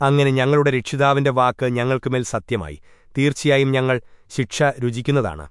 അങ്ങനെ ഞങ്ങളുടെ രക്ഷിതാവിന്റെ വാക്ക് ഞങ്ങൾക്കുമേൽ സത്യമായി. തീർച്ചയായും ഞങ്ങൾ ശിക്ഷ രുചിക്കുന്നതാണ്.